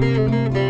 Música